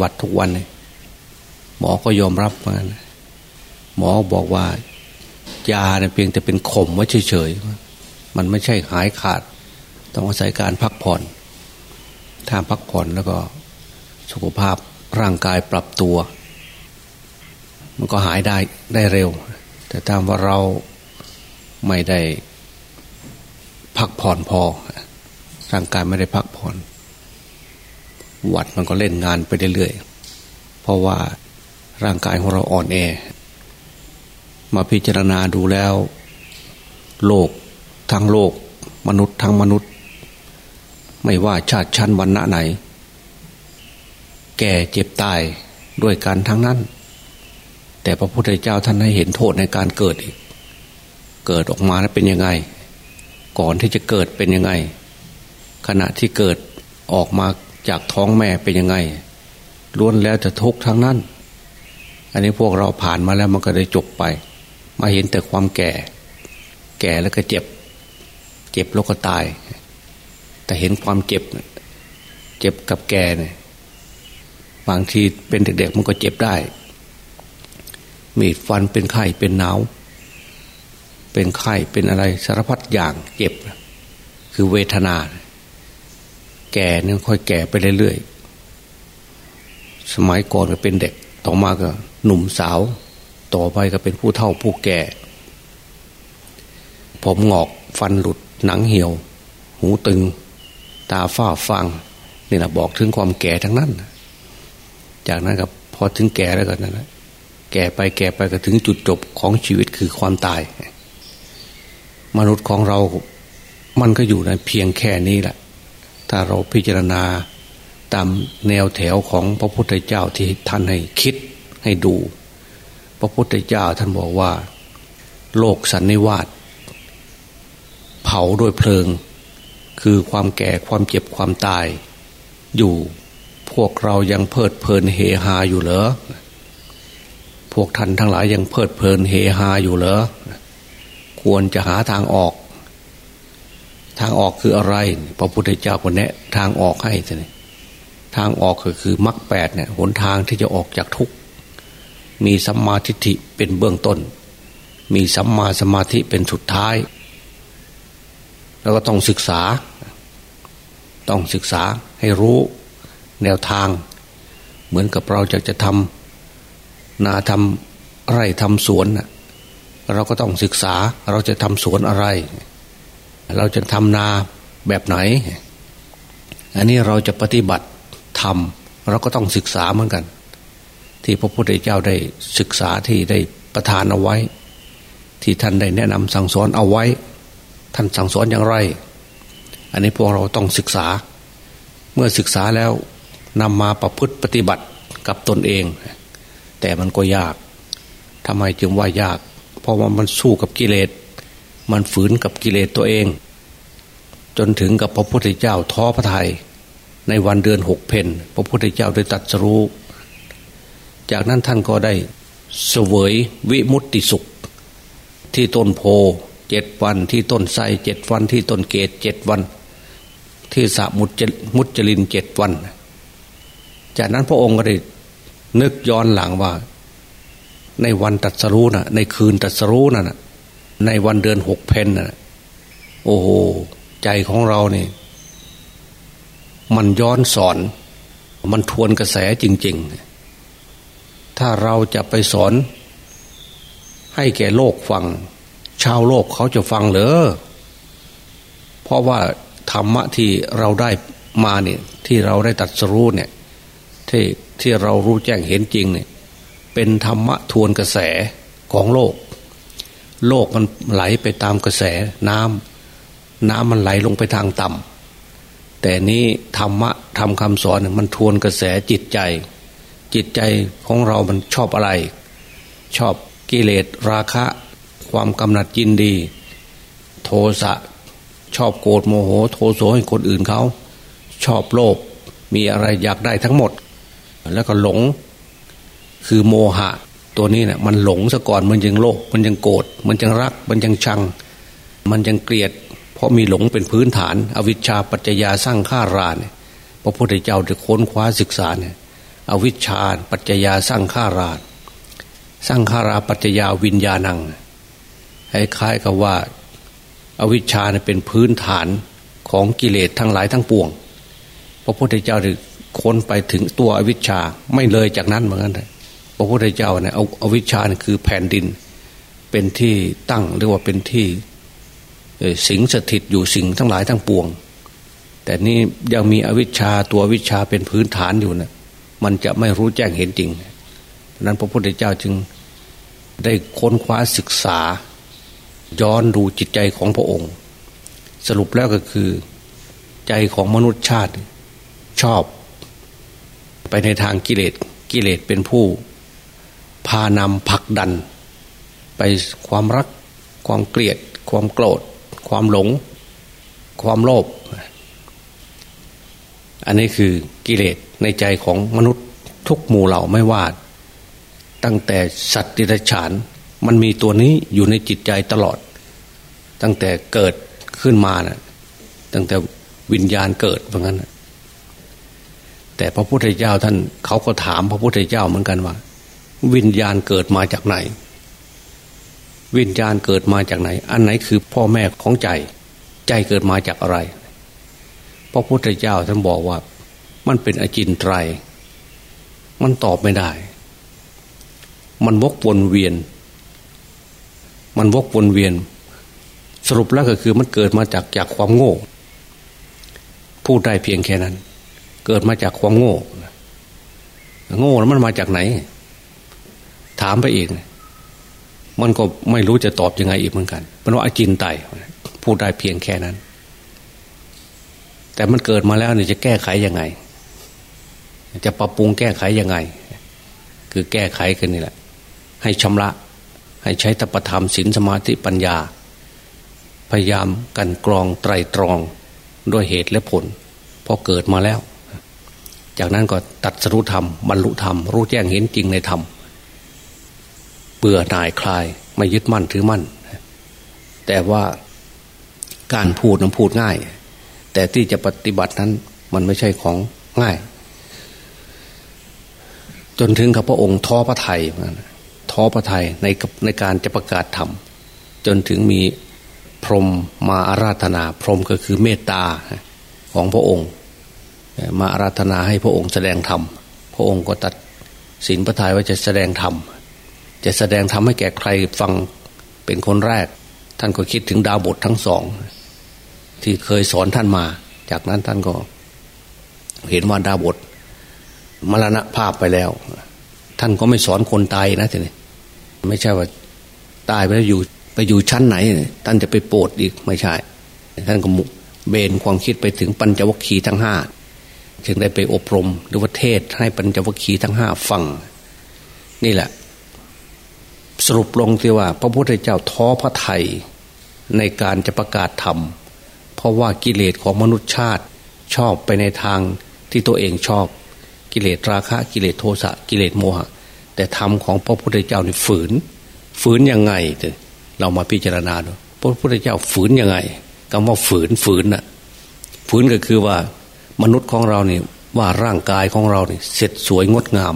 วัดทุกวันเลยหมอก็ยอมรับมาหมอบอกว่ายาเนี่ยเพียงแต่เป็นข่มไว้เฉยๆมันไม่ใช่หายขาด ต้องอาศัยการพักผ่อน ถ้าพักผ่อนแล้วก็สุขภาพร่างกายปรับตัว มันก็หายได้ได้เร็ว แต่ถ้าว่าเราไม่ได้พักผ่อนพอร่างกายไม่ได้พักผ่อน วัดมันก็เล่นงานไปเรื่อยๆเพราะว่าร่างกายของเราอ่อนแอ มาพิจารณาดูแล้ว โลกทั้งโลก มนุษย์ทั้งมนุษย์ ไม่ว่าชาติชั้นวรรณะไหน แก่เจ็บตายด้วยกันทั้งนั้น แต่พระพุทธเจ้าท่านให้เห็นโทษในการเกิดอีกเกิดออกมาแล้วเป็นยังไง ก่อนที่จะเกิดเป็นยังไง ขณะที่เกิดออกมา จากท้องแม่เป็นยังไงล้วนแล้วจะทุกข์ทั้งนั้น อันนี้พวกเราผ่านมาแล้วมันก็ได้จบไป มาเห็นแต่ความแก่ แก่แล้วก็เจ็บ เจ็บแล้วก็ตาย แต่เห็นความเจ็บ เจ็บกับแก่เนี่ยบางทีเป็นเด็กๆมันก็เจ็บได้ มีดฟันเป็นไข้เป็นหนาว เป็นไข้เป็นอะไรสารพัดอย่างเจ็บ คือเวทนา แก่เนี่ยค่อยแก่ไปเรื่อยๆ สมัยก่อนก็เป็นเด็ก ต่อมาก็หนุ่มสาว ต่อไปก็เป็นผู้เฒ่าผู้แก่ ผมงอกฟันหลุดหนังเหี่ยว หูตึง ตาฝ้าฟังนี่แหละบอกถึงความแก่ทั้งนั้น จากนั้นก็พอถึงแก่แล้วก็นั่นแหละแก่ไปแก่ไปก็ถึงจุดจบของชีวิตคือความตาย มนุษย์ของเรา มันก็อยู่ในเพียงแค่นี้แหละ ถ้าเราพิจารณาตามแนวแถวของพระพุทธเจ้าที่ท่านให้คิดให้ดู พระพุทธเจ้าท่านบอกว่า โลกสันนิวาสเผาด้วยเพลิง คือความแก่ความเจ็บความตาย อยู่พวกเรายังเพลิดเพลินเฮฮาอยู่เหรอพวกท่านทั้งหลายยังเพลิดเพลินเฮฮาอยู่เหรอควรจะหาทางออก ทางออกคืออะไร พระพุทธเจ้าคนแนะทางออกให้ท่านทางออกก็คือมรรคแปดเนี่ยหนทางที่จะออกจากทุกข์มีสัมมาทิฏฐิเป็นเบื้องต้น มีสัมมาสมาธิเป็นสุดท้าย แล้วก็ต้องศึกษา ต้องศึกษาให้รู้แนวทาง เหมือนกับเราจะจะทำนาทำไร่ทำสวนเราก็ต้องศึกษาเราจะทำสวนอะไรเเราจะทำนาแบบไหน อันนี้เราจะปฏิบัติทำเราก็ต้องศึกษาเหมือนกัน ที่พระพุทธเจ้าได้ศึกษาที่ได้ประทานเอาไว้ ที่ท่านได้แนะนำสั่งสอนเอาไว้ ท่านสั่งสอนอย่างไร อันนี้พวกเราต้องศึกษา เมื่อศึกษาแล้วนำมาประพฤติปฏิบัติกับตนเอง แต่มันก็ยากทำไมจึงว่ายาก เพราะว่ามันสู้กับกิเลส มันฝืนกับกิเลสตัวเอง จนถึงกับพระพุทธเจ้าท้อพระทยัยในวันเดือนหกเพนพระพุทธเจ้าได้ตัดสรู้ จากนั้นท่านก็ได้เสวยวิมุตติสุข ที่ต้นโพเจ็ดวันที่ต้นไทรเจ็ดวันที่ต้นเกตเจ็ดวัน ที่สมุจมุจลินเจ็ดวัน จากนั้นพระองค์ก็ได้นึกย้อนหลังว่า ในวันตัดสรู้นะ่ะ ในคืนตัดสรู้นะ่ะ ในวันเดือนหกเพนน่ะ โอ้โห ใจของเราเนี่ย มันย้อนสอน มันทวนกระแสจริง ๆ ถ้าเราจะไปสอน ให้แก่โลกฟัง ชาวโลกเขาจะฟังเหรอ เพราะว่าธรรมะที่เราได้มาเนี่ย ที่เราได้ตัดสรู้เนี่ย ที่ที่เรารู้แจ้งเห็นจริงเนี่ย เป็นธรรมะทวนกระแสของโลก โลกมันไหลไปตามกระแสน้ำน้ำมันไหลลงไปทางต่ำแต่นี้ธรรมะทำคำสอนมันทวนกระแสจิตใจ จิตใจของเรามันชอบอะไร ชอบกิเลสราคะ ความกำหนัดยินดี โทสะชอบโกรธโมโห โทโสให้คนอื่นเขา ชอบโลภมีอะไรอยากได้ทั้งหมด แล้วก็หลงคือโมหะ ตัวนี้เนะี่ยมันหลงซะก่อนมันยังโลภมันยังโกรธมันยังรัก มันยังชัง มันยังเกลียด เพราะมีหลงเป็นพื้นฐาน อวิชชาปัจจยาสร้างข้าราเนี่ยพระพุทธเจ้าจะค้นคว้าศึกษาเนี่ยอวิชชาปัจจยาสร้างขาราสร้างขาราปัจจยาวิญญาณังคล้ายๆกับว่าอาวิชชาเป็นพื้นฐานของกิเลสทั้งหลายทั้งปวง พระพุทธเจ้าถึงค้นไปถึงตัวอวิชชาไม่เลยจากนั้นเหมือนกันพ ระพุทธเจ้าเนี่ยเอาอวิชชาคือแผ่นดิน เป็นที่ตั้งเรียกว่าเป็นที่สิงสถิตอยู่สิ่งทั้งหลายทั้งปวง แต่นี่ยังมีอวิชชาตัววิชาเป็นพื้นฐานอยู่นะมันจะไม่รู้แจ้งเห็นจริงนั้นพระพุทธเจ้าจึงได้ค้นคว้าศึกษา ย้อนดูจิตใจของพระองค์ สรุปแล้วก็คือใจของมนุษย์ชาติชอบ ไปในทางกิเลสกิเลสเป็นผู้ พานำผลักดัน ไปความรัก ความเกลียด ความโกรธ ความหลง ความโลภอันนี้คือกิเลสในใจของมนุษย์ทุกหมู่เหล่าไม่ว่า ตั้งแต่สัตว์ดิรฉาน มันมีตัวนี้อยู่ในจิตใจตลอด ตั้งแต่เกิดขึ้นมานะตั้งแต่วิญญาณเกิดเหมือนกันแต่พระพุทธเจ้าท่านเขาก็ถามพระพุทธเจ้าเหมือนกันว่า วิญญาณเกิดมาจากไหน วิญญาณเกิดมาจากไหน อันไหนคือพ่อแม่ของใจ ใจเกิดมาจากอะไรพระพุทธเจ้าท่านบอกว่า มันเป็นอจินไตร มันตอบไม่ได้ มันวกวนเวียน มันวกวนเวียน สรุปแล้วก็คือมันเกิดมาจากจากความโง่ พูดได้เพียงแค่นั้น เกิดมาจากความโง่ โง่แล้วมันมาจากไหน ถามไปอีก มันก็ไม่รู้จะตอบยังไงอีกเหมือนกันมันว่าอาจินไตพูดได้เพียงแค่นั้น แต่มันเกิดมาแล้วเนี่ยจะแก้ไขยังไง จะปรับปรุงแก้ไขยังไง คือแก้ไขกันนี่แหละ ให้ชำระ ให้ใช้ตปธรรมศีลสมาธิปัญญา พยายามกันกรองไตรตรองด้วยเหตุและผลพอเกิดมาแล้ว จากนั้นก็ตัดสรุธรรมบรรลุธรรม รู้แจ้งเห็นจริงในธรรม เบื่อหน่ายคลาย ไม่ยึดมั่นถือมั่น แต่ว่าการพูดนั้นพูดง่าย แต่ที่จะปฏิบัตินั้นมันไม่ใช่ของง่าย จนถึงกับพระองค์ท้อพระไทยท้อพระไทยในในการจะประกาศธรรมจนถึงมีพรมมาอาราธนา พรมก็คือเมตตาของพระองค์ มาอาราธนาให้พระองค์แสดงธรรมพระองค์ก็ตัดสินพระทัยว่าจะแสดงธรรม จะแสดงธรรมให้แก่ใครฟังเป็นคนแรก ท่านก็คิดถึงดาวบททั้งสอง ที่เคยสอนท่านมา จากนั้นท่านก็ เห็นว่าดาวบทมรณภาพไปแล้ว ท่านก็ไม่สอนคนตายนะทีนี้ไม่ใช่ว่าตายไปแล้วอยู่ไปอยู่ชั้นไหน ท่านจะไปโปรดอีกไม่ใช่ ท่านก็มุเบนความคิดไปถึงปัญจวัคคีย์ทั้งห้าจึงได้ไปอบรมหรือว่าเทศให้ปัญจวัคคีย์ทั้งห้าฟัง นี่แหละ สรุปลงที่ว่า พระพุทธเจ้าท้อพระไทยในการจะประกาศธรรม เพราะว่ากิเลสของมนุษยชาติชอบไปในทางที่ตัวเองชอบกิเลสราคะกิเลสโทสะกิเลสโมหะ แต่ธรรมของพระพุทธเจ้านี่ฝืน ฝืนยังไงเเรามาพิจารณาดูพระพุทธเจ้าฝืนยังไงคำว่าฝืนฝืนน่ะ ฝืนก็คือว่ามนุษย์ของเราเนี่ยว่าร่างกายของเราเนี่ยเสร็จสวยงดงาม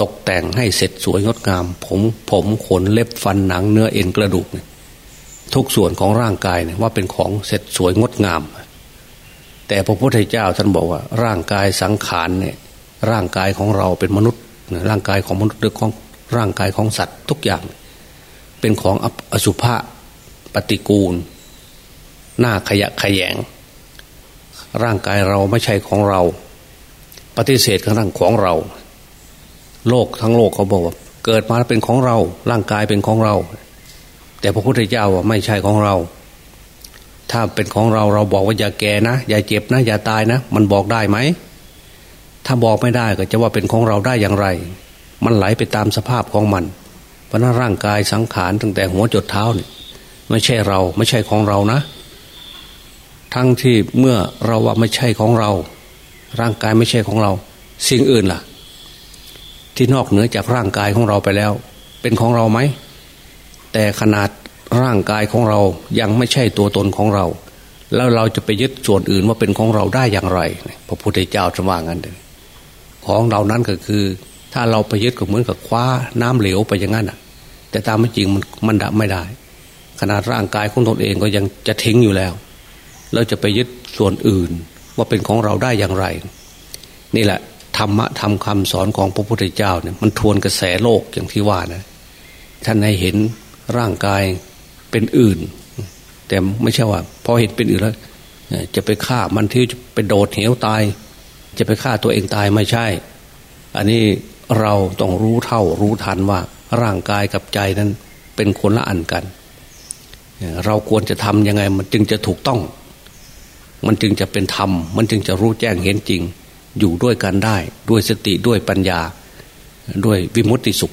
ตกแต่งให้เสร็จสวยงดงาม ผมผมขนเล็บฟันหนังเนื้อเอ็นกระดูกเนี่ยทุกส่วนของร่างกายเนี่ยว่าเป็นของเสร็จสวยงดงาม แต่พระพุทธเจ้าท่านบอกว่า ร่างกายสังขารเนี่ยร่างกายของเราเป็นมนุษย์ ร่างกายของมนุษย์หรือของร่างกายของสัตว์ทุกอย่าง เป็นของอสุภะปฏิกูล หน้าขยะขยง ร่างกายเราไม่ใช่ของเรา ปฏิเสธกร่างของเรา โลกทั้งโลกเขาบอกว่าเกิดมาเป็นของเราร่างกายเป็นของเรา แต่พระพุทธเจ้าว่าไม่ใช่ของเรา ถ้าเป็นของเราเราบอกว่าอย่าแก่นะอย่าเจ็บนะ อย่าตายนะ มันบอกได้ไหมถ้าบอกไม่ได้ก็จะว่าเป็นของเราได้อย่างไร มันไหลไปตามสภาพของมันเพราะนั้นร่างกายสังขารตั้งแต่หัวจดเท้าเนี่ยไม่ใช่เราไม่ใช่ของเรานะ ทั้งที่เมื่อเราว่าไม่ใช่ของเรา ร่างกายไม่ใช่ของเรา สิ่งอื่นล่ะ ที่นอกเหนือจากร่างกายของเราไปแล้ว เป็นของเราไหม แต่ขนาดร่างกายของเรายังไม่ใช่ตัวตนของเรา แล้วเราจะไปยึดส่วนอื่นว่าเป็นของเราได้อย่างไร พระพุทธเจ้าจะว่างั้นเลยของเรานั้นก็คือ ถ้าเราไปยึดก็เหมือนกับคว้าน้ำเหลวไปอย่างนั้นอะ แต่ตามไม่จริงมันมันดับไม่ได้ ขนาดร่างกายของตนเองก็ยังจะทิ้งอยู่แล้ว เราจะไปยึดส่วนอื่นว่าเป็นของเราได้อย่างไร นี่แหละ ธรรมะทำคำสอนของพระพุทธเจ้าเนี่ยมันทวนกระแสโลกอย่างที่ว่านะท่านให้เห็นร่างกายเป็นอื่น แต่ไม่ใช่ว่าพอเห็นเป็นอื่นแล้วจะไปฆ่ามันที่จะไปโดดเหวตาย จะไปฆ่าตัวเองตายไม่ใช่ อันนี้เราต้องรู้เท่ารู้ทันว่า ร่างกายกับใจนั้นเป็นคนละอันกัน เราควรจะทำยังไงมันจึงจะถูกต้อง มันจึงจะเป็นธรรม มันจึงจะรู้แจ้งเห็นจริง อยู่ด้วยกันได้ ด้วยสติด้วยปัญญา ด้วยวิมุตติสุข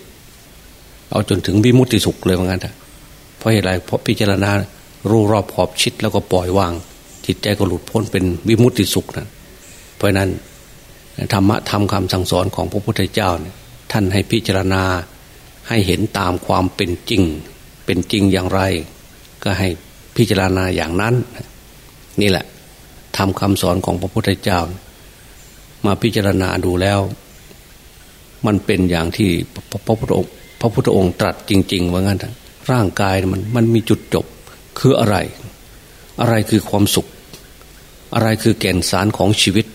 เอาจนถึงวิมุตติสุขเลยว่างั้นเพราะเหตุไรเพราะพิจารณารู้รอบขอบชิดแล้วก็ปล่อยวาง จิตใจก็หลุดพ้นเป็นวิมุตติสุขนะเพราะนั้นธรรมะทำคำสั่งสอนของพระพุทธเจ้าเนี่ยท่านให้พิจารณาให้เห็นตามความเป็นจริง เป็นจริงอย่างไร ก็ให้พิจารณาอย่างนั้น นี่แหละทำคำสอนของพระพุทธเจ้า มาพิจารณาดูแล้ว มันเป็นอย่างที่พระพุทธองค์พระพุทธองค์ตรัสจริง ๆ ว่างั้นร่างกายมันมันมีจุดจบคืออะไร อะไรคือความสุข อะไรคือแก่นสารของชีวิต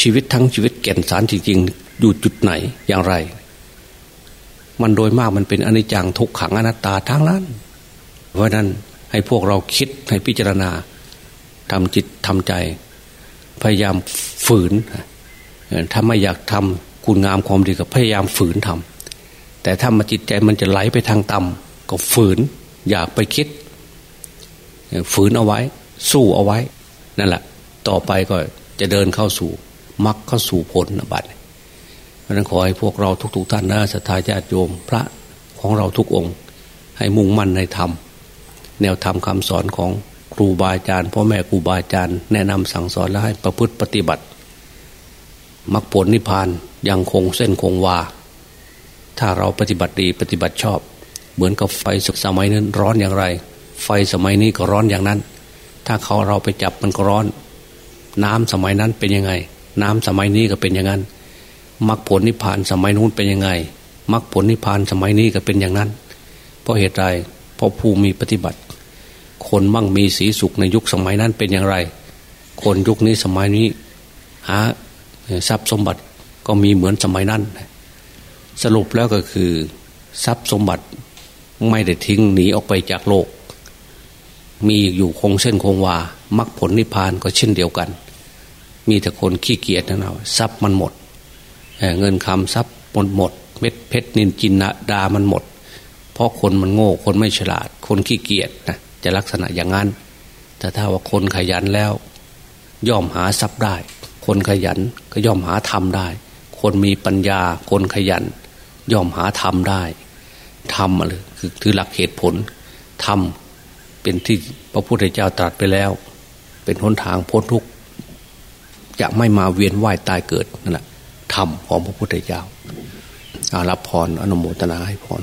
ชีวิตทั้งชีวิตแก่นสารจริงๆอยู่จุดไหนอย่างไร มันโดยมากมันเป็นอนิจจังทุกขังอนัตตาทั้งนั้น เพราะนั้นให้พวกเราคิดให้พิจารณาทำจิตทำใจ พยายามฝืนถ้าไม่อยากทำคุณงามความดีก็พยายามฝืนทำแต่ถ้ามาจิตใจมันจะไหลไปทางต่ำก็ฝืน อยากไปคิด ฝืนเอาไว้ สู้เอาไว้นั่นแหละ ต่อไปก็จะเดินเข้าสู่มรรคเข้าสู่ผลนะบัดเพราะนั้นขอให้พวกเราทุก ๆ ท่านนะสัทธาญาติโยมพระของเราทุกองค์ ให้มุ่งมั่นในธรรม แนวธรรมคำสอนของ ครูบาอาจารย์พ่อแม่ครูบาอาจารย์แนะนำสั่งสอนและให้ประพฤติปฏิบัติมรรคผลนิพพานยังคงเส้นคงวา ถ้าเราปฏิบัติดีปฏิบัติชอบ เหมือนกับไฟสมัยนั้นร้อนอย่างไร ไฟสมัยนี้ก็ร้อนอย่างนั้น ถ้าเขาเราไปจับมันก็ร้อน น้ำสมัยนั้นเป็นยังไง น้ำสมัยนี้ก็เป็นอย่างนั้นมรรคผลนิพพานสมัยนู้นเป็นยังไงมรรคผลนิพพานสมัยนี้ก็เป็นอย่างนั้น เพราะเหตุใดเพราะผู้มีปฏิบัติ คนมั่งมีสีสุขในยุคสมัยนั้นเป็นอย่างไร คนยุคนี้สมัยนี้หาทรัพย์สมบัติก็มีเหมือนสมัยนั้น สรุปแล้วก็คือทรัพย์สมบัติไม่ได้ทิ้งหนีออกไปจากโลก มีอยู่คงเส้นคงวามรรคผลนิพพานก็เช่นเดียวกัน มีแต่คนขี้เกียจนะเราทรัพย์มันหมดเงินคำทรัพย์หมดหมด เม็ดเพชรนินจินดามันหมด เพราะคนมันโง่คนไม่ฉลาด คนขี้เกียจนะ จะลักษณะอย่างนั้น แต่ถ้าว่าคนขยันแล้ว ย่อมหาทรัพย์ได้ คนขยันก็ย่อมหาธรรมได้ คนมีปัญญา คนขยัน ย่อมหาธรรมได้ธรรมอะไรคือคือหลักเหตุผลธรรมเป็นที่พระพุทธเจ้าตรัสไปแล้ว เป็นหนทางพ้นทุกข์จะไม่มาเวียนว่ายตายเกิดนั่นแหละธรรมของพระพุทธเจ้าอารับพรอนุโมทนาให้พร